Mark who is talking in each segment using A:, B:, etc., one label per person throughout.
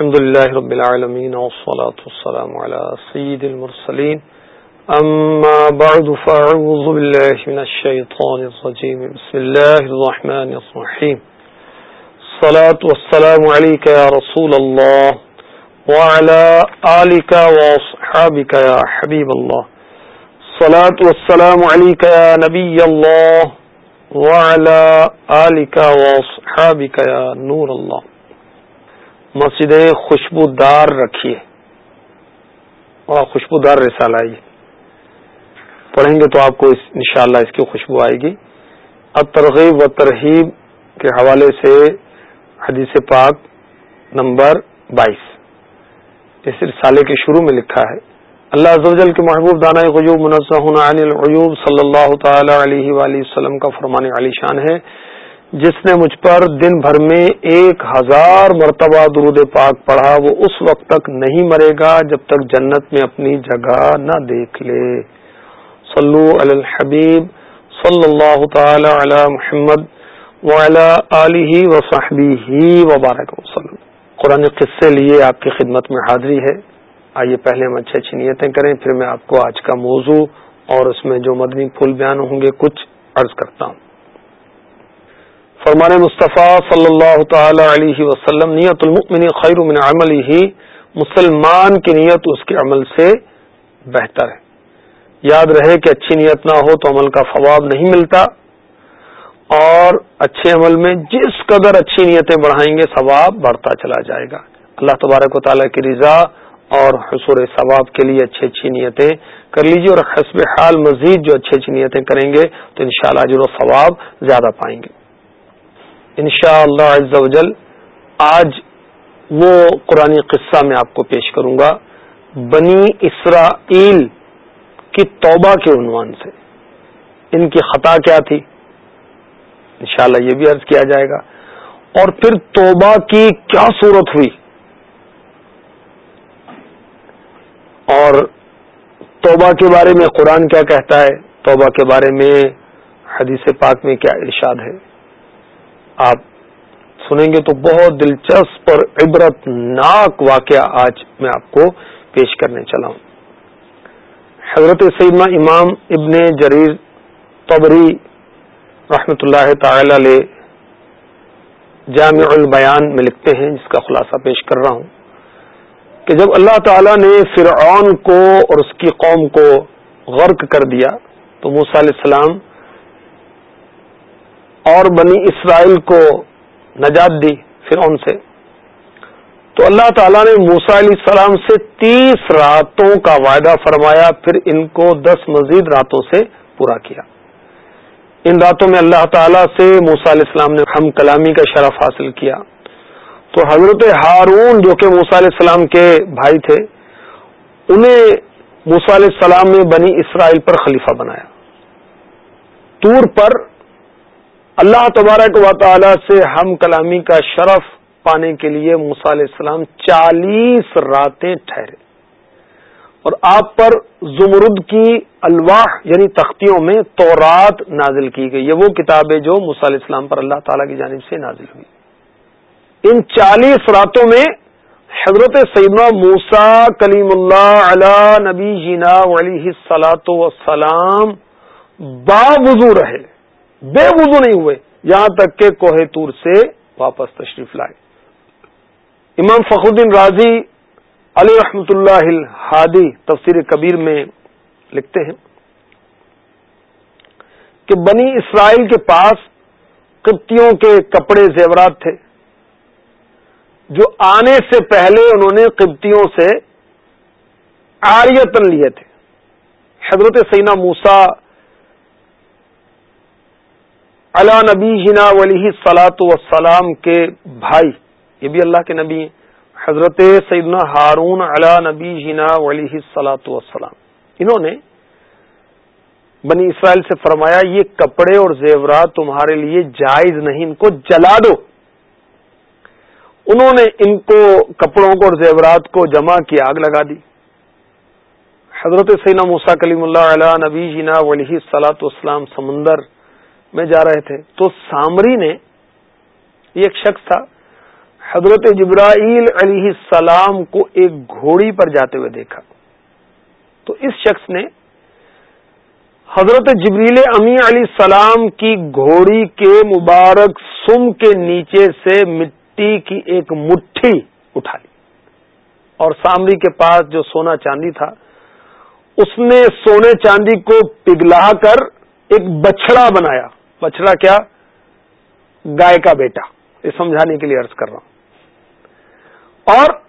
A: الحمد لله رب العالمين والصلاة والسلام على سيد المرسلين. أما بعد، فأعوذ بالله من الشيطان الرجيم. بسم الله الرحمن الرحيم. الصلاة والسلام عليك يا رسول الله وعلى آلك وصحابك يا حبيب الله. الصلاة والسلام عليك يا نبي الله وعلى آلك وصحابك يا نور الله. مسجد خوشبودار رکھیے اور خوشبودار رسال آئیے پڑھیں گے تو آپ کو انشاءاللہ اس کی خوشبو آئے گی۔ اب ترغیب و ترغیب کے حوالے سے حدیث پاک نمبر بائیس۔ اس رسالے کے شروع میں لکھا ہے، اللہ عزوجل کے محبوب دانا غیوب منزہ عن العیوب صلی اللہ تعالی علیہ وآلہ وسلم کا فرمان علی شان ہے۔ جس نے مجھ پر دن بھر میں ایک ہزار مرتبہ درود پاک پڑھا، وہ اس وقت تک نہیں مرے گا جب تک جنت میں اپنی جگہ نہ دیکھ لے۔ صلو علی الحبیب، صلی اللہ تعالی علی محمد وعلی ہی وبارک وسلم۔ قرآن قصے لیے آپ کی خدمت میں حاضری ہے۔ آئیے پہلے ہم اچھی اچھی نیتیں کریں، پھر میں آپ کو آج کا موضوع اور اس میں جو مدنی پھول بیان ہوں گے، کچھ عرض کرتا ہوں۔ فرمان مصطفیٰ صلی اللہ تعالی علیہ وسلم، نیت المؤمن خیر من عمل ہی مسلمان کی نیت اس کے عمل سے بہتر ہے۔ یاد رہے کہ اچھی نیت نہ ہو تو عمل کا فواب نہیں ملتا۔ اور اچھے عمل میں جس قدر اچھی نیتیں بڑھائیں گے، ثواب بڑھتا چلا جائے گا۔ اللہ تبارک و تعالیٰ کی رضا اور حصور ثواب کے لیے اچھی اچھی نیتیں کر لیجیے اور حسب حال مزید جو اچھی اچھی نیتیں کریں گے تو انشاءاللہ شاء اللہ ثواب زیادہ پائیں گے۔ انشاء اللہ آج وہ قرآن قصہ میں آپ کو پیش کروں گا۔ بنی اسرائیل کی توبہ کے عنوان سے۔ ان کی خطا کیا تھی؟ انشاءاللہ یہ بھی عرض کیا جائے گا۔ اور پھر توبہ کی کیا صورت ہوئی؟ اور توبہ کے بارے میں قرآن کیا کہتا ہے؟ توبہ کے بارے میں حدیث پاک میں کیا ارشاد ہے؟ آپ سنیں گے تو بہت دلچسپ اور عبرت ناک واقعہ آج میں آپ کو پیش کرنے چلا ہوں۔ حضرت سیدنا امام ابن جریر طبری رحمت اللہ تعالی علیہ جامع البیان میں لکھتے ہیں، جس کا خلاصہ پیش کر رہا ہوں کہ جب اللہ تعالی نے فرعون کو اور اس کی قوم کو غرق کر دیا تو موسیٰ علیہ السلام اور بنی اسرائیل کو نجات دی فرعون سے۔ تو اللہ تعالیٰ نے موسا علیہ السلام سے تیس راتوں کا وعدہ فرمایا، پھر ان کو دس مزید راتوں سے پورا کیا۔ ان راتوں میں اللہ تعالیٰ سے موسا علیہ السلام نے ہم کلامی کا شرف حاصل کیا۔ تو حضرت ہارون جو کہ موسا علیہ السلام کے بھائی تھے، انہیں موسا علیہ السلام نے بنی اسرائیل پر خلیفہ بنایا۔ تور پر اللہ تبارک و تعالی سے ہم کلامی کا شرف پانے کے لیے علیہ السلام چالیس راتیں ٹھہرے۔ اور آپ پر زمرد کی الواح یعنی تختیوں میں تورات نازل کی گئی۔ یہ وہ کتاب ہے جو علیہ السلام پر اللہ تعالی کی جانب سے نازل ہوئی۔ ان چالیس راتوں میں حضرت سیدنا موسا کلیم اللہ علی نبی جینا علیہ سلاۃ وسلام با وضو رہے۔ بے وضو نہیں ہوئے۔ یہاں تک کہ کوہ تور سے واپس تشریف لائے۔ امام فخر الدین راضی علی رحمت اللہ ہادی تفسیر کبیر میں لکھتے ہیں کہ بنی اسرائیل کے پاس قبطیوں کے کپڑے زیورات تھے۔ جو آنے سے پہلے انہوں نے قبطیوں سے آریتن لیے تھے۔ حضرت سینا موسا علا نبی جنا ولی سلاۃ وسلام کے بھائی، یہ بھی اللہ کے نبی ہیں، حضرت سیدنا ہارون علا نبی جنا ولی سلاۃ وسلام انہوں نے بنی اسرائیل سے فرمایا، یہ کپڑے اور زیورات تمہارے لیے جائز نہیں، ان کو جلا دو۔ انہوں نے ان کو، کپڑوں کو اور زیورات کو جمع کی، آگ لگا دی۔ حضرت سینا موسا کلیم اللہ علیہ نبی جنا ولی سلاۃ وسلام سمندر میں جا رہے تھے تو سامری نے، یہ ایک شخص تھا، حضرت جبرائیل علیہ السلام کو ایک گھوڑی پر جاتے ہوئے دیکھا۔ تو اس شخص نے حضرت جبریل امی علیہ السلام کی گھوڑی کے مبارک سم کے نیچے سے مٹی کی ایک مٹھی اٹھا لی اور سامری کے پاس جو سونا چاندی تھا، اس نے سونے چاندی کو پگلا کر ایک بچڑا بنایا۔ بچڑا کیا؟ گائے کا بیٹا، یہ سمجھانے کے لیے ارض کر رہا ہوں۔ اور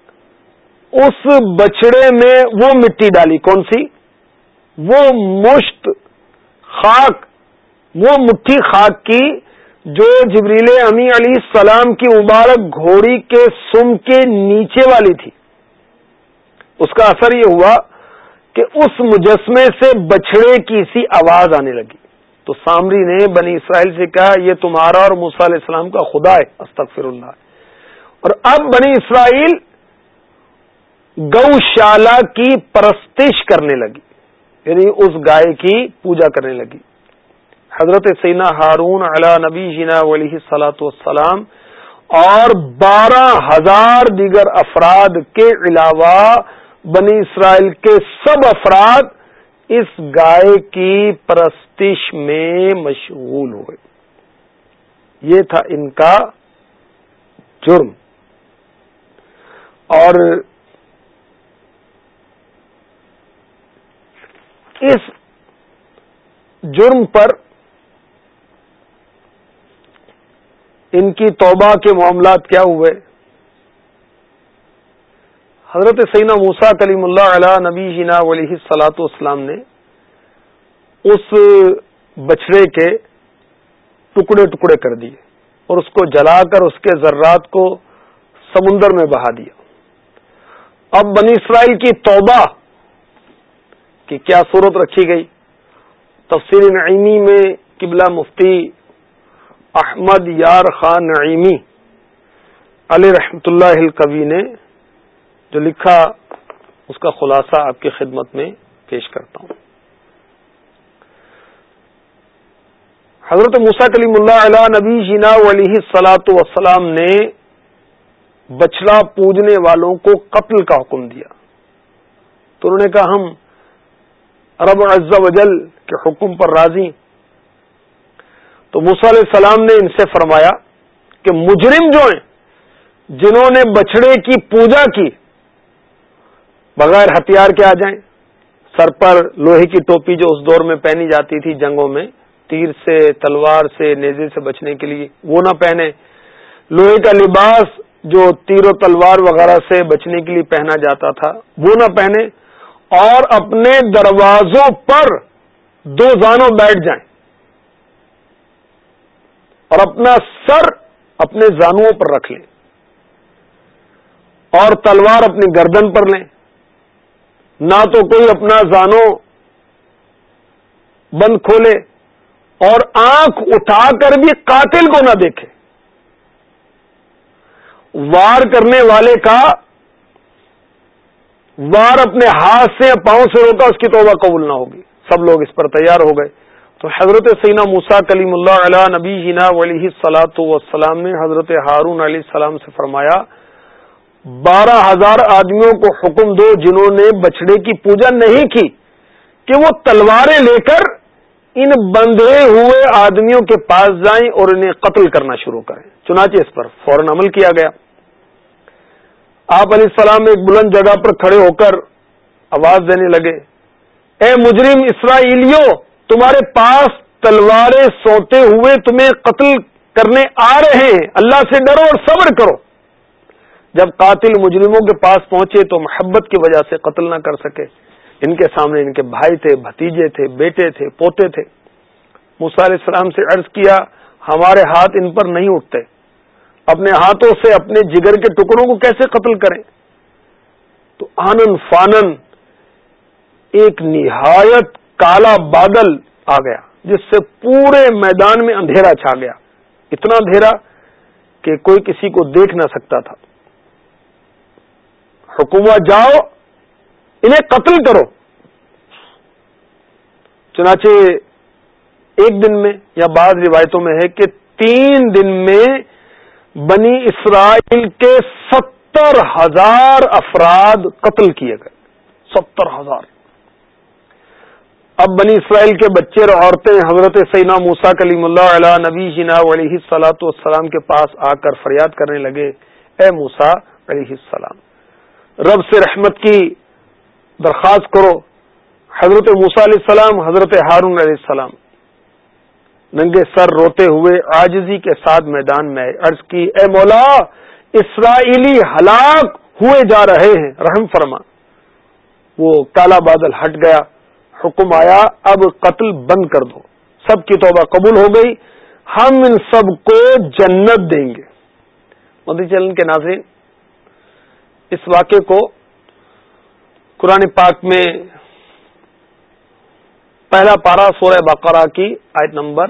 A: اس بچڑے میں وہ مٹی ڈالی، کون سی؟ وہ مشت خاک، وہ مٹھی خاک کی، جو جبریل امی علی السلام کی مبارک گھوڑی کے سم کے نیچے والی تھی۔ اس کا اثر یہ ہوا کہ اس مجسمے سے بچڑے کی سی آواز آنے لگی۔ تو سامری نے بنی اسرائیل سے کہا، یہ تمہارا اور موسیٰ علیہ السلام کا خدا ہے، استغفر اللہ۔ اور اب بنی اسرائیل گوشالہ کی پرستش کرنے لگی۔ یعنی اس گائے کی پوجا کرنے لگی۔ حضرت سینا ہارون علا نبی جینا علیہ سلاۃ والسلام اور بارہ ہزار دیگر افراد کے علاوہ بنی اسرائیل کے سب افراد اس گائے کی پرستش میں مشغول ہوئے یہ تھا ان کا جرم۔ اور اس جرم پر ان کی توبہ کے معاملات کیا ہوئے؟ حضرت سینا موسا کلیم اللہ علیہ نبی جینا علیہ سلاۃ والسلام نے اس بچڑے کے ٹکڑے ٹکڑے کر دیے اور اس کو جلا کر اس کے ذرات کو سمندر میں بہا دیا۔ اب بنی اسرائیل کی توبہ کی کیا صورت رکھی گئی؟ تفسیر نعیمی میں قبلہ مفتی احمد یار خان نعیمی علی رحمت اللہ کبی نے جو لکھا اس کا خلاصہ آپ کی خدمت میں پیش کرتا ہوں۔ حضرت موسا کلیم اللہ علیہ نبی جینا علیہ سلاۃ وسلام نے بچلا پوجنے والوں کو قتل کا حکم دیا۔ تو انہوں نے کہا، ہم عرب عز وجل کے حکم پر راضی تو موسا علیہ السلام نے ان سے فرمایا کہ مجرم جو ہیں، جنہوں نے بچڑے کی پوجا کی بغیر ہتھیار کے آ جائیں۔ سر پر لوہے کی ٹوپی جو اس دور میں پہنی جاتی تھی جنگوں میں، تیر سے، تلوار سے، نیزے سے بچنے کے لیے، وہ نہ پہنے۔ لوہے کا لباس جو تیر و تلوار وغیرہ سے بچنے کے لیے پہنا جاتا تھا، وہ نہ پہنے۔ اور اپنے دروازوں پر دو زانوں بیٹھ جائیں۔ اور اپنا سر اپنے زانوں پر رکھ لیں۔ اور تلوار اپنی گردن پر لیں۔ نہ تو کوئی اپنا زانو بند کھولے اور آنکھ اٹھا کر بھی قاتل کو نہ دیکھے۔ وار کرنے والے کا وار اپنے ہاتھ سے پاؤں سے روکا، اس کی توبہ قبول نہ ہوگی۔ سب لوگ اس پر تیار ہو گئے۔ تو حضرت سینا موسا کلیم اللہ علیہ نبی جینا علیہ سلاۃ وسلام نے حضرت ہارون علیہ السلام سے فرمایا بارہ ہزار آدمیوں کو حکم دو جنہوں نے بچڑے کی پوجا نہیں کی کہ وہ تلواریں لے کر ان بندھے ہوئے آدمیوں کے پاس جائیں اور انہیں قتل کرنا شروع کریں۔ چنانچہ اس پر فوراً عمل کیا گیا۔ آپ علیہ السلام ایک بلند جگہ پر کھڑے ہو کر آواز دینے لگے۔ اے مجرم اسرائیلیوں تمہارے پاس تلواریں سوتے ہوئے تمہیں قتل کرنے آ رہے ہیں۔ اللہ سے ڈرو اور صبر کرو۔ جب قاتل مجرموں کے پاس پہنچے تو محبت کی وجہ سے قتل نہ کر سکے۔ ان کے سامنے ان کے بھائی تھے، بھتیجے تھے، بیٹے تھے، پوتے تھے۔ علیہ السلام سے عرض کیا، ہمارے ہاتھ ان پر نہیں اٹھتے۔ اپنے ہاتھوں سے اپنے جگر کے ٹکڑوں کو کیسے قتل کریں؟ تو آنند فانن ایک نہایت کالا بادل آ گیا، جس سے پورے میدان میں اندھیرا چھا گیا۔ اتنا اندھیرا کہ کوئی کسی کو دیکھ نہ سکتا تھا۔ حکومت جاؤ، انہیں قتل کرو۔ چنانچہ ایک دن میں یا بعض روایتوں میں ہے کہ تین دن میں بنی اسرائیل کے ستر ہزار افراد قتل کیے گئے۔ ستر ہزار۔ اب بنی اسرائیل کے بچے اور عورتیں حضرت سینا موسا کلیم اللہ علیہ نبی جنا علیہ سلاۃ والسلام کے پاس آ کر فریاد کرنے لگے، اے موسا علیہ السلام۔ رب سے رحمت کی درخواست کرو۔ حضرت موسا علیہ السلام، حضرت ہارون علیہ السلام۔ ننگے سر روتے ہوئے آجزی کے ساتھ میدان میں عرض کی، اے مولا، اسرائیلی ہلاک ہوئے جا رہے ہیں۔ رحم فرما۔ وہ کالا بادل ہٹ گیا۔ حکم آیا، اب قتل بند کر دو۔ سب کی توبہ قبول ہو گئی۔ ہم ان سب کو جنت دیں گے۔ مودی چلن کے ناظرین اس واقعے کو قرآن پاک میں پہلا پارا سورہ بقرہ کی آیت نمبر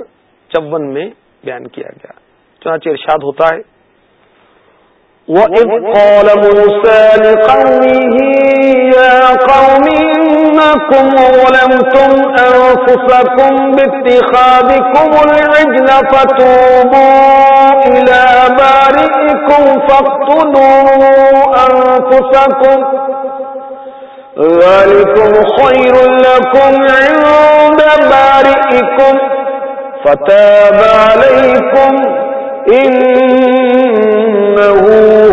A: چون میں بیان کیا گیا۔ چنانچہ ارشاد ہوتا ہے۔ يَا قَوْمِ إنكم ظلمتم أنفسكم باتخاذكم العجل فتوبوا إلى بارئكم فاقتلوا أنفسكم ذلكم خير لكم عند بارئكم فتاب عليكم إنه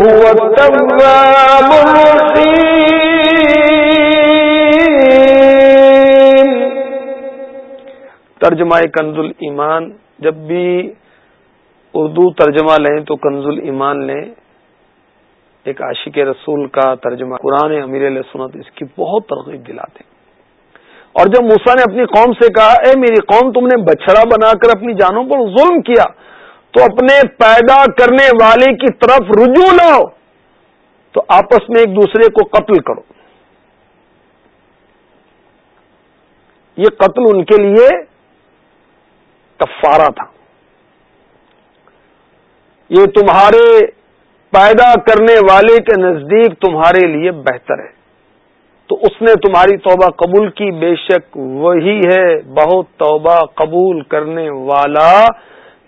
A: هو التواب الرحيم ترجمہ کنز ایمان جب بھی اردو ترجمہ لیں تو کنز ایمان لیں۔ ایک عاشق رسول کا ترجمہ، قرآن امیر علیہ سنت اس کی بہت ترغیب دلاتے اور جب موسا نے اپنی قوم سے کہا، اے میری قوم، تم نے بچڑا بنا کر اپنی جانوں پر ظلم کیا، تو اپنے پیدا کرنے والے کی طرف رجوع لاؤ، تو آپس میں ایک دوسرے کو قتل کرو۔ یہ قتل ان کے لیے کفارہ تھا۔ یہ تمہارے پیدا کرنے والے کے نزدیک تمہارے لیے بہتر ہے۔ تو اس نے تمہاری توبہ قبول کی، بے شک وہی ہے بہت توبہ قبول کرنے والا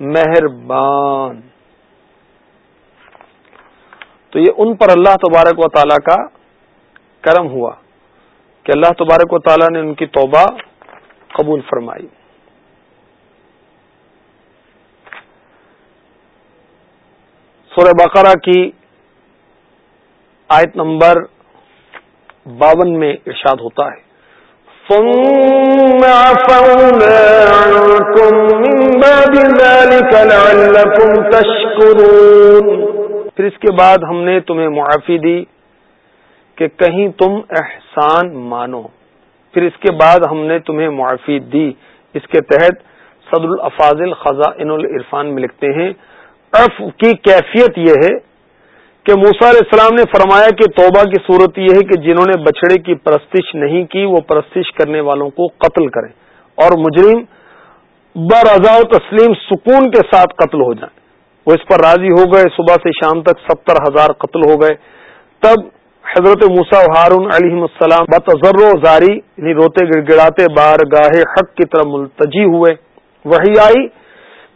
A: مہربان۔ تو یہ ان پر اللہ تبارک و تعالی کا کرم ہوا کہ اللہ تبارک و تعالی نے ان کی توبہ قبول فرمائی۔ سورہ بقرہ کی آیت نمبر باون میں ارشاد ہوتا ہے۔ پھر اس کے بعد ہم نے تمہیں معافی دی کہ کہیں تم احسان مانو۔ پھر اس کے بعد ہم نے تمہیں معافی دی۔ اس کے تحت صدر الافاظل خزاں العرفان میں لکھتے ہیں عف کی کیفیت یہ ہے کہ موسا علیہ السلام نے فرمایا کہ توبہ کی صورت یہ ہے کہ جنہوں نے بچڑے کی پرستش نہیں کی، وہ پرستش کرنے والوں کو قتل کریں اور مجرم برضا و تسلیم سکون کے ساتھ قتل ہو جائیں۔ وہ اس پر راضی ہو گئے، صبح سے شام تک ستر ہزار قتل ہو گئے۔ تب حضرت موسا ہارون علیہ السلام بتضر و زاری یعنی روتے گڑ گڑاتے بار گاہے حق کی طرف ملتجی ہوئے۔ وہی آئی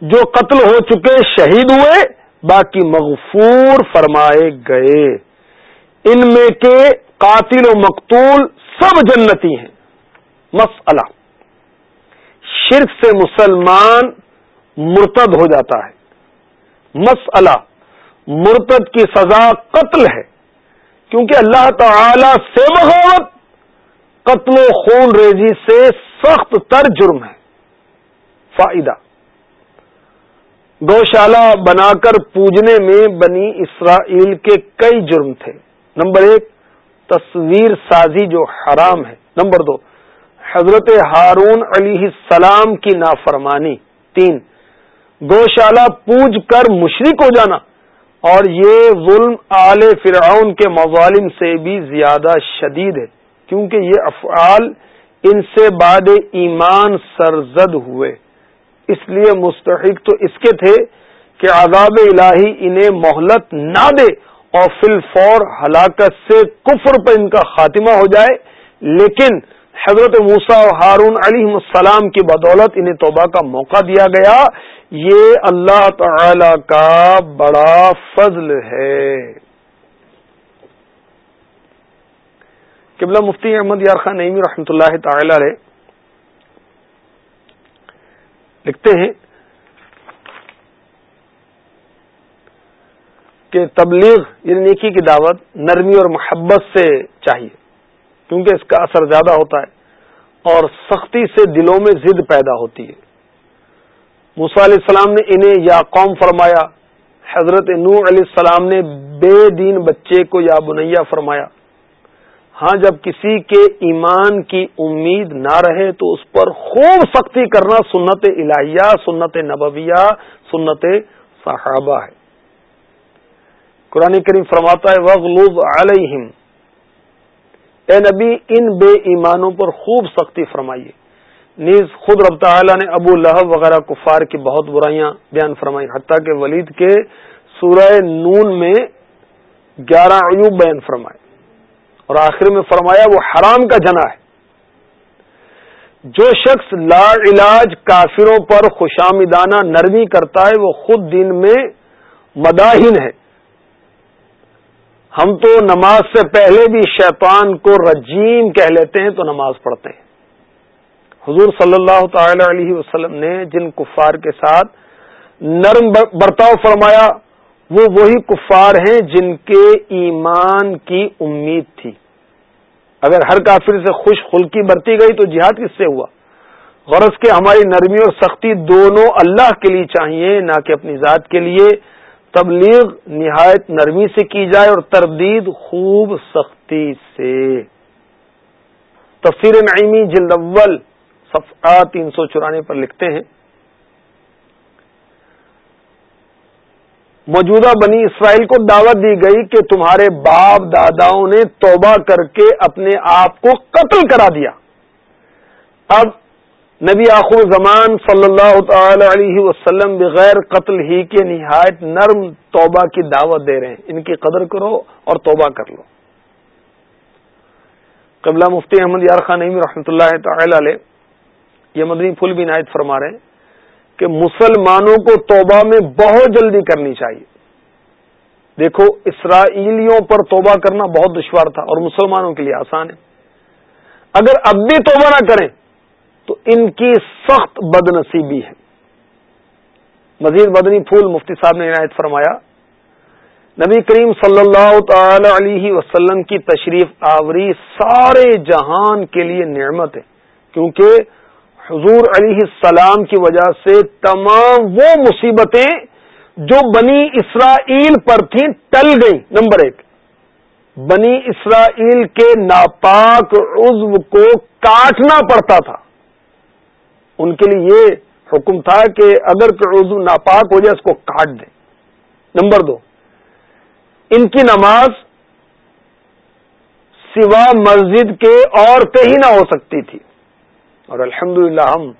A: جو قتل ہو چکے شہید ہوئے، باقی مغفور فرمائے گئے۔ ان میں کے قاتل و مقتول سب جنتی ہیں۔ مسئلہ۔ شرک سے مسلمان مرتد ہو جاتا ہے۔ مسئلہ۔ مرتد کی سزا قتل ہے۔ کیونکہ اللہ تعالی سے بغاوت، قتل و خون ریزی سے سخت تر جرم ہے۔ فائدہ۔ گوشالہ بنا کر پوجنے میں بنی اسرائیل کے کئی جرم تھے۔ نمبر ایک، تصویر سازی جو حرام ہے۔ نمبر دو، حضرت ہارون علی السلام کی نافرمانی۔ تین، گوشالہ پوج کر مشرق ہو جانا۔ اور یہ ظلم آل فرعون کے مظالم سے بھی زیادہ شدید ہے، کیونکہ یہ افعال ان سے بعد ایمان سرزد ہوئے۔ اس لیے مستحق تو اس کے تھے کہ عذاب الہی انہیں مہلت نہ دے اور فل فور ہلاکت سے کفر پر ان کا خاتمہ ہو جائے۔ لیکن حضرت موسا و ہارون علی السلام کی بدولت انہیں توبہ کا موقع دیا گیا۔ یہ اللہ تعالی کا بڑا فضل ہے۔ قبلہ مفتی احمد یار خان نعیمی رحمۃ اللہ تعالی علیہ لکھتے ہیں کہ تبلیغ یعنی نیکی کی دعوت نرمی اور محبت سے چاہیے، کیونکہ اس کا اثر زیادہ ہوتا ہے اور سختی سے دلوں میں ضد پیدا ہوتی ہے۔ موسا علیہ السلام نے انہیں یا قوم فرمایا، حضرت نو علیہ السلام نے بے دین بچے کو یا بنیا فرمایا ہاں جب کسی کے ایمان کی امید نہ رہے تو اس پر خوب سختی کرنا سنت الہیہ، سنت نبویہ، سنت صحابہ ہے۔ قرآن کریم فرماتا ہے وغلوب علیہم اے نبی، ان بے ایمانوں پر خوب سختی فرمائیے۔ نیز خود رب تعالی نے ابو لہب وغیرہ کفار کی بہت برائیاں بیان فرمائی حتیٰ کہ ولید کے سورہ نون میں گیارہ عیوب بیان فرمائے۔ اور آخر میں فرمایا وہ حرام کا جنا ہے۔ جو شخص لا علاج کافروں پر خوشامدانہ نرمی کرتا ہے، وہ خود دن میں مداحن ہے۔ ہم تو نماز سے پہلے بھی شیطان کو رجیم کہہ لیتے ہیں تو نماز پڑھتے ہیں۔ حضور صلی اللہ تعالی علیہ وسلم نے جن کفار کے ساتھ نرم برتاؤ فرمایا وہ وہی کفار ہیں جن کے ایمان کی امید تھی۔ اگر ہر کافر سے خوش خلکی برتی گئی تو جہاد کس سے ہوا؟ غرض کے ہماری نرمی اور سختی دونوں اللہ کے لیے چاہیے، نہ کہ اپنی ذات کے لیے۔ تبلیغ نہایت نرمی سے کی جائے اور تردید خوب سختی سے۔ تفسیر نعیمی جلد اول، صفحہ تین سو چورانے پر لکھتے ہیں۔ موجودہ بنی اسرائیل کو دعوت دی گئی کہ تمہارے باپ داداؤں نے توبہ کر کے اپنے آپ کو قتل کرا دیا۔ اب نبی آخر زمان صلی اللہ تعالی علیہ وسلم بغیر قتل ہی کے نہایت نرم توبہ کی دعوت دے رہے ہیں۔ ان کی قدر کرو اور توبہ کر لو۔ قبلہ مفتی احمد یار خان نعیم رحمۃ اللہ تعالی علیہ، یہ مدنی پھول بھی نائت فرما رہے ہیں۔ کہ مسلمانوں کو توبہ میں بہت جلدی کرنی چاہیے۔ دیکھو، اسرائیلیوں پر توبہ کرنا بہت دشوار تھا اور مسلمانوں کے لیے آسان ہے۔ اگر اب بھی توبہ نہ کریں، تو ان کی سخت بد نصیبی ہے۔ مزید بدنی پھول مفتی صاحب نے عنایت فرمایا۔ نبی کریم صلی اللہ تعالی علیہ وسلم کی تشریف آوری سارے جہان کے لیے نعمت ہے۔ کیونکہ حضور علیہ السلام کی وجہ سے تمام وہ مصیبتیں جو بنی اسرائیل پر تھیں ٹل گئی نمبر ایک، بنی اسرائیل کے ناپاک عزو کو کاٹنا پڑتا تھا۔ ان کے لیے یہ حکم تھا کہ اگر عزو ناپاک ہو جائے اس کو کاٹ دیں۔ نمبر دو، ان کی نماز سوا مسجد کے اور کہیں نہ ہو سکتی تھی۔ اور الحمد ہم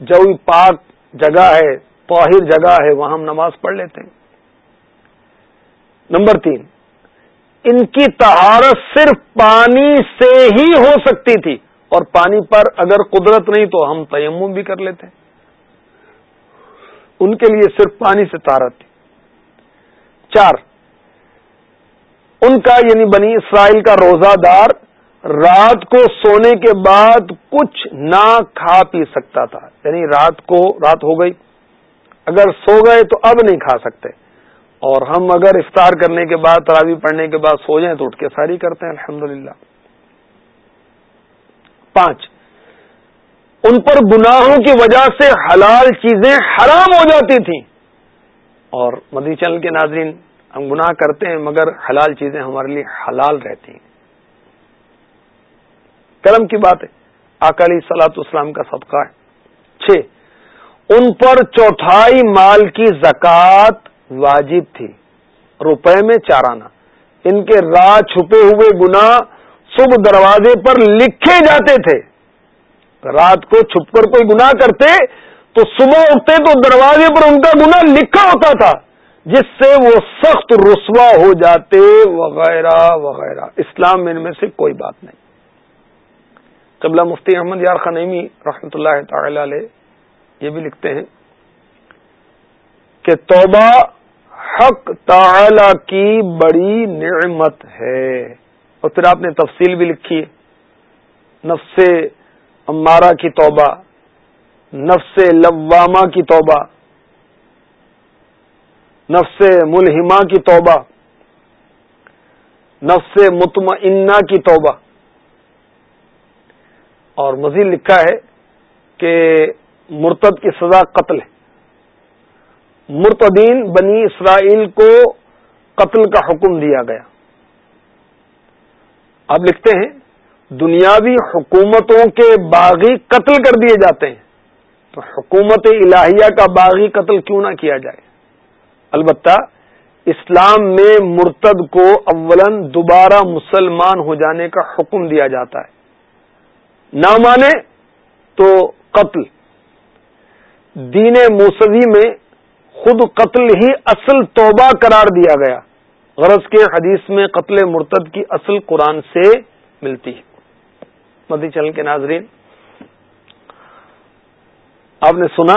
A: جو پاک جگہ ہے، طاہر جگہ ہے، وہاں ہم نماز پڑھ لیتے ہیں۔ نمبر تین، ان کی تہارت صرف پانی سے ہی ہو سکتی تھی۔ اور پانی پر اگر قدرت نہیں تو ہم تیمم بھی کر لیتے ہیں۔ ان کے لیے صرف پانی سے تہارت تھی۔ چار، ان کا یعنی بنی اسرائیل کا روزہ دار رات کو سونے کے بعد کچھ نہ کھا پی سکتا تھا۔ یعنی رات کو رات ہو گئی۔ اگر سو گئے تو اب نہیں کھا سکتے۔ اور ہم اگر افطار کرنے کے بعد تراوی پڑھنے کے بعد سو جائیں تو اٹھ کے ساری کرتے ہیں الحمد پانچ، ان پر گناہوں کی وجہ سے حلال چیزیں حرام ہو جاتی تھیں۔ اور مدی چینل کے ناظرین، ہم گناہ کرتے ہیں مگر حلال چیزیں ہمارے لیے حلال رہتی ہیں۔ کرم کی بات ہے اکالی سلاط اسلام کا صدقہ ہے۔ چھ، ان پر چوتھائی مال کی زکوٰۃ واجب تھی۔ روپے میں چارانہ ان کے راہ چھپے ہوئے گنا صبح دروازے پر لکھے جاتے تھے۔ رات کو چھپ کر کوئی گنا کرتے، تو صبح اٹھتے تو دروازے پر ان کا گنا لکھا ہوتا تھا، جس سے وہ سخت رسوا ہو جاتے، وغیرہ وغیرہ۔ اسلام میں ان میں سے کوئی بات نہیں۔ قبلہ مفتی احمد یار خنیمی رحمۃ اللہ تعالی علیہ یہ بھی لکھتے ہیں کہ توبہ حق تعالی کی بڑی نعمت ہے۔ اور پھر آپ نے تفصیل بھی لکھی نفس امارہ کی توبہ، نفس لوامہ کی توبہ، نفس ملحمہ کی توبہ، نفس مطمئنہ کی توبہ۔ اور مزید لکھا ہے کہ مرتد کی سزا قتل ہے۔ مرتدین بنی اسرائیل کو قتل کا حکم دیا گیا۔ اب لکھتے ہیں، دنیاوی حکومتوں کے باغی قتل کر دیے جاتے ہیں۔ تو حکومت الہیہ کا باغی قتل کیوں نہ کیا جائے؟ البتہ اسلام میں مرتد کو اولن دوبارہ مسلمان ہو جانے کا حکم دیا جاتا ہے۔ نہ مانے تو قتل۔ دین موسوی میں خود قتل ہی اصل توبہ قرار دیا گیا۔ غرض کے حدیث میں قتل مرتد کی اصل قرآن سے ملتی ہے۔ مدی چل کے ناظرین، آپ نے سنا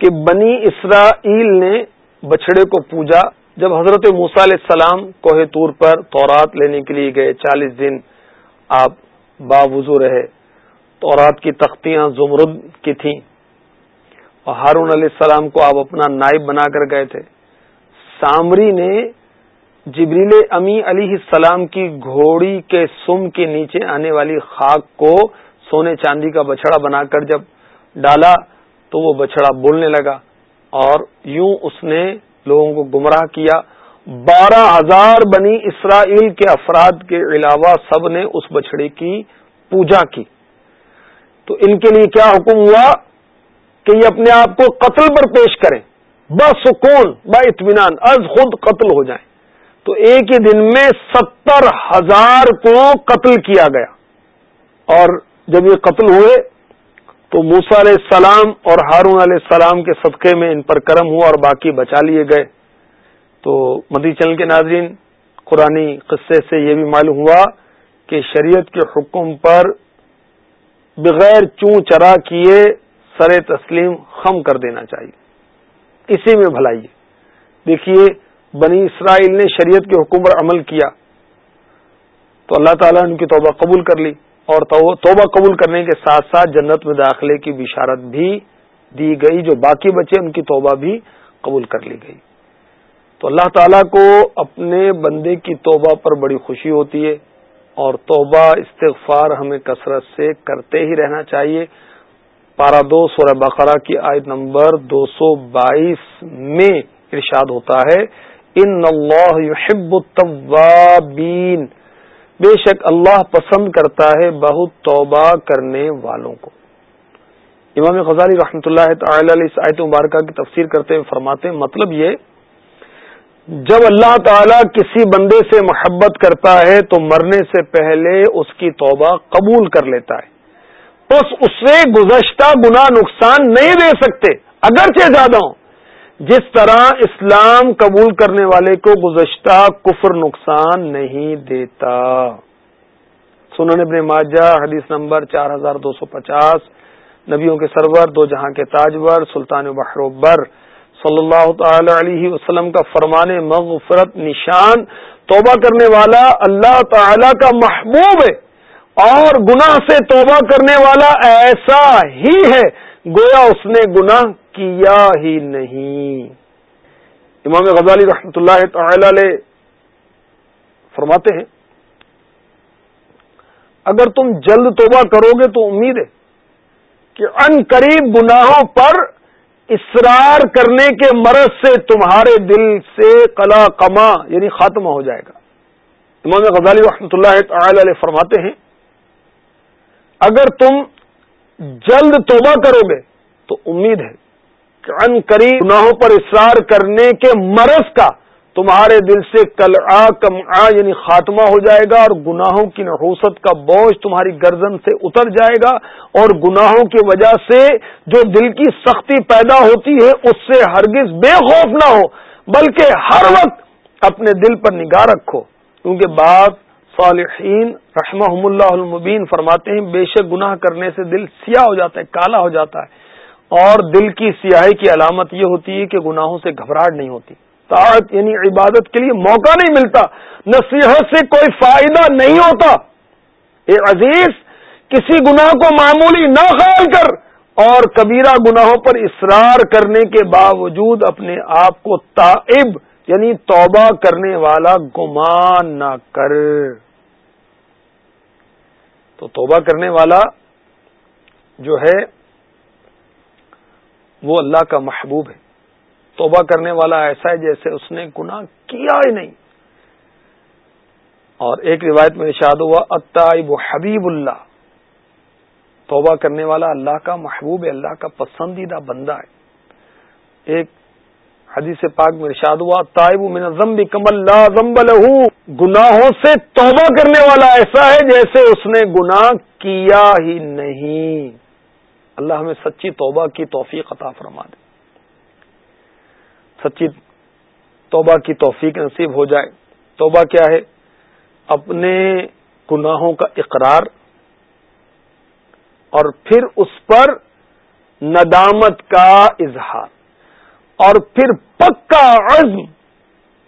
A: کہ بنی اسرائیل نے بچڑے کو پوجا۔ جب حضرت موسا علیہ السلام کوہ طور پر تورات لینے کے لیے گئے، چالیس دن آپ باوضو رہے۔ تورات کی تختیاں زمرد کی تھیں۔ اور ہارون علیہ السلام کو آپ اپنا نائب بنا کر گئے تھے۔ سامری نے جبریل امی علیہ السلام کی گھوڑی کے سم کے نیچے آنے والی خاک کو سونے چاندی کا بچڑا بنا کر جب ڈالا تو وہ بچڑا بولنے لگا اور یوں اس نے لوگوں کو گمراہ کیا۔ بارہ ہزار بنی اسرائیل کے افراد کے علاوہ سب نے اس بچڑے کی پوجا کی۔ تو ان کے لیے کیا حکم ہوا؟ کہ یہ اپنے آپ کو قتل پر پیش کریں۔ بسکون با اطمینان از خود قتل ہو جائیں۔ تو ایک ہی دن میں ستر ہزار کو قتل کیا گیا۔ اور جب یہ قتل ہوئے، تو موسا علیہ السلام اور ہارون علیہ السلام کے صدقے میں ان پر کرم ہوا اور باقی بچا لیے گئے۔ تو مدی چل کے ناظرین قرآن قصے سے یہ بھی معلوم ہوا کہ شریعت کے حکم پر بغیر چوں چرا کیے سر تسلیم خم کر دینا چاہیے۔ اسی میں بھلائی دیکھیے، بنی اسرائیل نے شریعت کے حکم پر عمل کیا۔ تو اللہ تعالیٰ نے ان کی توبہ قبول کر لی اور توبہ قبول کرنے کے ساتھ ساتھ جنت میں داخلے کی بشارت بھی دی گئی، جو باقی بچے ان کی توبہ بھی قبول کر لی گئی۔ تو اللہ تعالیٰ کو اپنے بندے کی توبہ پر بڑی خوشی ہوتی ہے اور توبہ استغفار ہمیں کثرت سے کرتے ہی رہنا چاہیے۔ پارا دو سورہ بقرہ کی آیت نمبر دو سو بائیس میں ارشاد ہوتا ہے، ان اللہ يحب التوابین بے شک اللہ پسند کرتا ہے بہت توبہ کرنے والوں کو۔ امام غزالی رحمۃ اللہ تعالی علیہ اس آیت مبارکہ کی تفسیر کرتے ہوئے فرماتے ہیں مطلب یہ جب اللہ تعالی کسی بندے سے محبت کرتا ہے تو مرنے سے پہلے اس کی توبہ قبول کر لیتا ہے۔ بس اس سے گزشتہ گنا نقصان نہیں دے سکتے۔ اگرچہ زیادہ ہوں۔ جس طرح اسلام قبول کرنے والے کو گزشتہ کفر نقصان نہیں دیتا۔ سنن ابن ماجہ، حدیث نمبر چار ہزار دو سو پچاس، نبیوں کے سرور، دو جہاں کے تاجور، سلطان بحروبر صلی اللہ تعالی علیہ وسلم کا فرمان مغفرت نشان، توبہ کرنے والا اللہ تعالی کا محبوب ہے۔ اور گناہ سے توبہ کرنے والا ایسا ہی ہے، گویا اس نے گناہ کیا ہی نہیں۔ امام غزالی رحمۃ اللہ تعالی علیہ فرماتے ہیں، اگر تم جلد توبہ کرو گے تو امید ہے کہ ان قریب گناہوں پر اصرار کرنے کے مرض سے تمہارے دل سے کلا کما یعنی خاتمہ ہو جائے گا۔ امام غزالی رحمۃ اللہ تعالی علیہ فرماتے ہیں، اگر تم جلد توبہ کرو گے تو امید ہے کہ ان قریب گناہوں پر اصرار کرنے کے مرض کا تمہارے دل سے کل آ کم آ یعنی خاتمہ ہو جائے گا اور گناہوں کی نحوست کا بوجھ تمہاری گردن سے اتر جائے گا اور گناہوں کی وجہ سے جو دل کی سختی پیدا ہوتی ہے، اس سے ہرگز بے خوف نہ ہو، بلکہ ہر وقت اپنے دل پر نگاہ رکھو۔ کیونکہ بات الصالحین رحمہ اللہ المبین فرماتے ہیں، بے شک گناہ کرنے سے دل سیاہ ہو جاتا ہے، کالا ہو جاتا ہے۔ اور دل کی سیاہی کی علامت یہ ہوتی ہے کہ گناہوں سے گھبراہٹ نہیں ہوتی۔ طاعت یعنی عبادت کے لیے موقع نہیں ملتا، نصیحت سے کوئی فائدہ نہیں ہوتا۔ اے عزیز، کسی گناہ کو معمولی نہ خیال کر اور کبیرہ گناہوں پر اصرار کرنے کے باوجود اپنے آپ کو تائب یعنی توبہ کرنے والا گمان نہ کر۔ تو توبہ کرنے والا جو ہے، وہ اللہ کا محبوب ہے۔ توبہ کرنے والا ایسا ہے جیسے اس نے گناہ کیا ہی نہیں۔ اور ایک روایت میں ارشاد ہوا اتائب حبیب اللہ۔ توبہ کرنے والا اللہ کا محبوب ہے، اللہ کا پسندیدہ بندہ ہے۔ ایک حدیث پاک میں ارشاد ہوا تائب من ضمب کمل لا ضمب لہو۔ گناہوں سے توبہ کرنے والا ایسا ہے جیسے اس نے گناہ کیا ہی نہیں۔ اللہ ہمیں سچی توبہ کی توفیق عطا فرما دے۔ سچی توبہ کی توفیق نصیب ہو جائے۔ توبہ کیا ہے؟ اپنے گناہوں کا اقرار اور پھر اس پر ندامت کا اظہار۔ اور پھر پکا عزم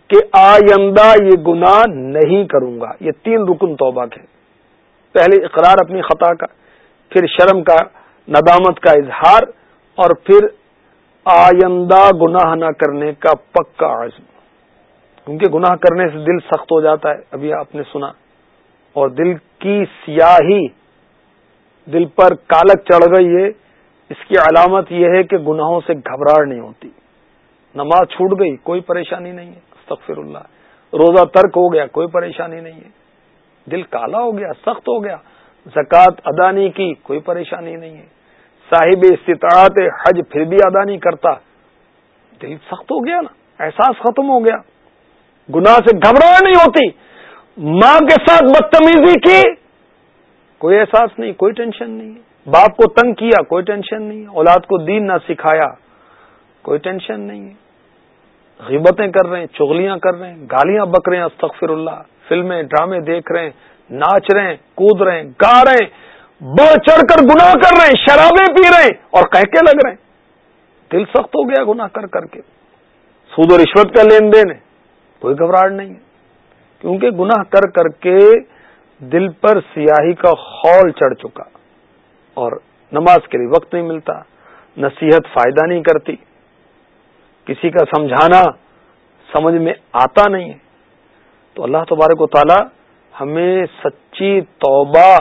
A: کہ آئندہ یہ گناہ نہیں کروں گا۔ یہ تین رکن توبہ کے۔ پہلے اقرار اپنی خطا کا، پھر شرم کا، ندامت کا اظہار اور پھر آئندہ گناہ نہ کرنے کا پکا عزم۔ کیونکہ گناہ کرنے سے دل سخت ہو جاتا ہے، ابھی آپ نے سنا۔ اور دل کی سیاہی دل پر کالک چڑھ گئی ہے۔ اس کی علامت یہ ہے کہ گناہوں سے گھبراہٹ نہیں ہوتی۔ نماز چھوٹ گئی، کوئی پریشانی نہیں ہے۔ استغفر اللہ۔ روزہ ترک ہو گیا، کوئی پریشانی نہیں ہے۔ دل کالا ہو گیا، سخت ہو گیا۔ زکوٰۃ ادا نہیں کی، کوئی پریشانی نہیں ہے۔ صاحب استطاعت حج پھر بھی ادا نہیں کرتا۔ دل سخت ہو گیا نا۔ احساس ختم ہو گیا۔ گناہ سے گھبراہٹ نہیں ہوتی۔ ماں کے ساتھ بدتمیزی کی۔ کوئی احساس نہیں، کوئی ٹینشن نہیں۔ باپ کو تنگ کیا، کوئی ٹینشن نہیں۔ اولاد کو دین نہ سکھایا، کوئی ٹینشن نہیں۔ ہے غیبتیں کر رہے ہیں، چغلیاں کر رہے ہیں، گالیاں بک رہے ہیں، استغفر اللہ۔ فلمیں، ڈرامے دیکھ رہے ہیں، ناچ رہے ہیں، کود رہے ہیں، گا رہے ہیں۔ بڑھ چڑھ کر گناہ کر رہے ہیں، شرابیں پی رہے ہیں اور کہہ کے لگ رہے ہیں۔ دل سخت ہو گیا گناہ کر کر کے۔ سود و رشوت کا لین دین ہے، کوئی گھبراہٹ نہیں ہے۔ کیونکہ گناہ کر کر کے دل پر سیاہی کا خول چڑھ چکا۔ اور نماز کے لیے وقت نہیں ملتا، نصیحت فائدہ نہیں کرتی۔ کسی کا سمجھانا سمجھ میں آتا نہیں ہے۔ تو اللہ تبارک و تعالی ہمیں سچی توبہ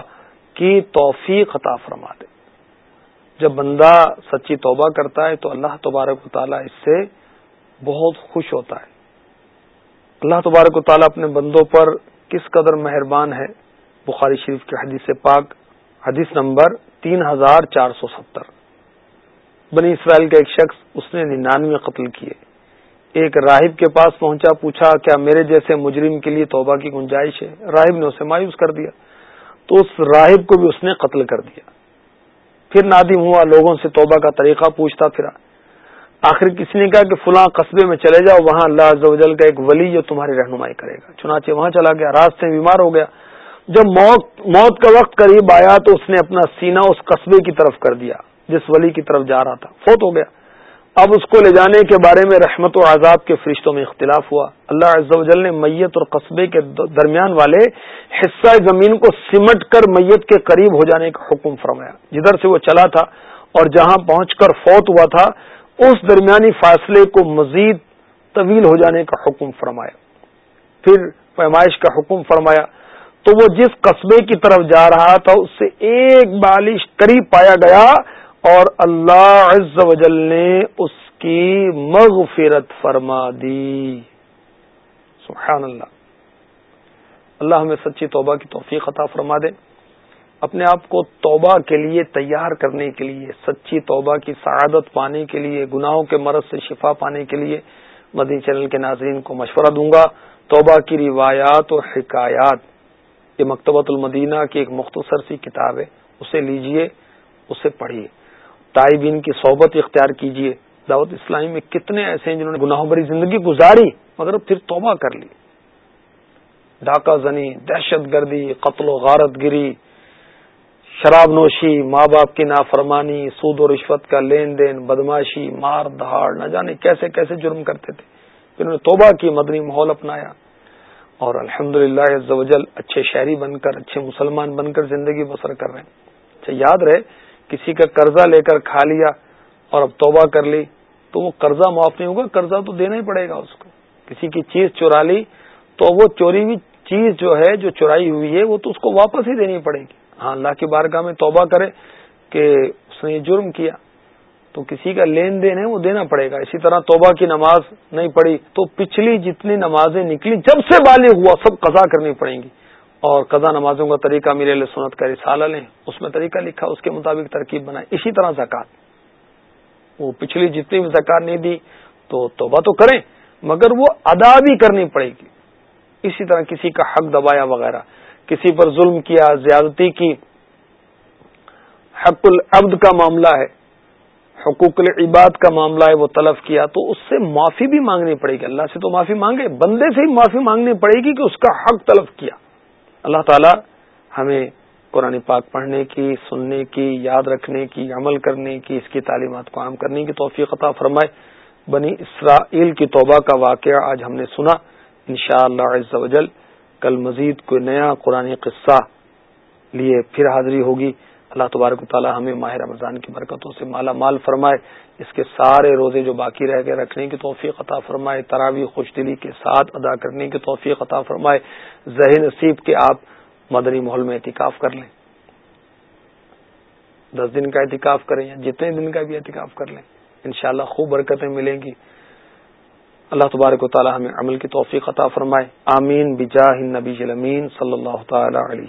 A: کی توفیق عطا فرما دے جب بندہ سچی توبہ کرتا ہے تو اللہ تبارک و تعالی اس سے بہت خوش ہوتا ہے۔ اللہ تبارک و تعالیٰ اپنے بندوں پر کس قدر مہربان ہے۔ بخاری شریف کے حدیث پاک، حدیث نمبر تین ہزار چار سو ستر۔ بنی اسرائیل کا ایک شخص اس نے ننانوے قتل کیے۔ ایک راہب کے پاس پہنچا، پوچھا، کیا میرے جیسے مجرم کے لیے توبہ کی گنجائش ہے؟ راہب نے اسے مایوس کر دیا۔ تو اس راہب کو بھی اس نے قتل کر دیا۔ پھر نادم ہوا، لوگوں سے توبہ کا طریقہ پوچھتا پھرا آخر کسی نے کہا کہ فلاں قصبے میں چلے جاؤ، وہاں اللہ عز و جل کا ایک ولی جو تمہاری رہنمائی کرے گا۔ چنانچہ وہاں چلا گیا، راستے میں بیمار ہو گیا۔ جب موت موت کا وقت قریب آیا تو اس نے اپنا سینہ اس قصبے کی طرف کر دیا، جس ولی کی طرف جا رہا تھا۔ فوت ہو گیا۔ اب اس کو لے جانے کے بارے میں رحمت و عذاب کے فرشتوں میں اختلاف ہوا۔ اللہ عز و جل نے میت اور قصبے کے درمیان والے حصہ زمین کو سمٹ کر میت کے قریب ہو جانے کا حکم فرمایا۔ جدھر سے وہ چلا تھا اور جہاں پہنچ کر فوت ہوا تھا، اس درمیانی فاصلے کو مزید طویل ہو جانے کا حکم فرمایا۔ پھر پیمائش کا حکم فرمایا۔ تو وہ جس قصبے کی طرف جا رہا تھا، اس سے ایک بالش قریب پایا گیا۔ اور اللہ عز و جل نے اس کی مغفرت فرما دی۔ سبحان اللہ اللہ ہمیں سچی توبہ کی توفیق عطا فرما دے۔ اپنے آپ کو توبہ کے لیے تیار کرنے کے لیے، سچی توبہ کی سعادت پانے کے لیے، گناہوں کے مرض سے شفا پانے کے لیے مدنی چینل کے ناظرین کو مشورہ دوں گا۔ توبہ کی روایات اور حکایات۔ یہ مکتبۃ المدینہ کی ایک مختصر سی کتاب ہے۔ اسے لیجیے، اسے پڑھیے طائبین کی صحبت اختیار کیجیے دعوت اسلامی میں کتنے ایسے ہیں جنہوں نے گناہوں بری زندگی گزاری، مگر پھر توبہ کر لی۔ ڈھاکہ زنی، دہشت گردی، قتل و غارت گری، شراب نوشی، ماں باپ کی نافرمانی، سود و رشوت کا لین دین، بدماشی، مار دھاڑ، نہ جانے کیسے کیسے جرم کرتے تھے۔ پھر انہوں نے توبہ کی، مدنی ماحول اپنایا۔ اور الحمد للہ اچھے شہری بن کر، اچھے مسلمان بن کر زندگی بسر کر رہے ہیں۔ اچھا یاد رہے کسی کا قرضہ لے کر کھا لیا اور اب توبہ کر لی، تو وہ قرضہ معاف نہیں ہوگا، قرضہ تو دینا ہی پڑے گا اس کو۔ کسی کی چیز چورا لی، تو وہ چوری ہوئی چیز جو ہے، جو چورائی ہوئی ہے، وہ تو اس کو واپس ہی دینی پڑے گی۔ ہاں اللہ کی بارگاہ میں توبہ کرے کہ اس نے یہ جرم کیا۔ تو کسی کا لین دین ہے، وہ دینا پڑے گا۔ اسی طرح توبہ کی نماز نہیں پڑی تو پچھلی جتنی نمازیں نکلی، جب سے بالغ ہوا، سب قضا کرنی پڑیں گی۔ اور قضا نمازوں کا طریقہ میرے لیے سنت کا رسالہ لیں، اس میں طریقہ لکھا، اس کے مطابق ترکیب بنائے اسی طرح زکات۔ وہ پچھلی جتنی بھی زکات نہیں دی تو توبہ تو کریں، مگر وہ ادا بھی کرنی پڑے گی۔ اسی طرح کسی کا حق دبایا وغیرہ، کسی پر ظلم کیا، زیادتی کی، حق العبد کا معاملہ ہے، حقوق العباد کا معاملہ ہے، وہ تلف کیا، تو اس سے معافی بھی مانگنی پڑے گی۔ اللہ سے تو معافی مانگے، بندے سے ہی معافی مانگنی پڑے گی کہ اس کا حق تلف کیا۔ اللہ تعالی ہمیں قرآن پاک پڑھنے کی، سننے کی، یاد رکھنے کی، عمل کرنے کی، اس کی تعلیمات کو عام کرنے کی توفیق عطا فرمائے۔ بنی اسرائیل کی توبہ کا واقعہ آج ہم نے سنا۔ انشاءاللہ شاء اللہ کل مزید کوئی نیا قرآن قصہ لیے پھر حاضری ہوگی۔ اللہ تبارک و تعالی ہمیں ماہ رمضان کی برکتوں سے مالا مال فرمائے، اس کے سارے روزے جو باقی رہ گئے رکھنے کی توفیق عطا فرمائے تراوی خوش دلی کے ساتھ ادا کرنے کی توفیق عطا فرمائے۔ ذہن نصیب کے آپ مدنی محل میں احتکاف کر لیں۔ دس دن کا احتکاف کریں یا جتنے دن کا بھی احتکاف کر لیں، انشاءاللہ خوب برکتیں ملیں گی۔ اللہ تبارک و تعالی ہمیں عمل کی توفیق عطا فرمائے۔ آمین، بجاہ النبی صلی اللہ تعالی علیہ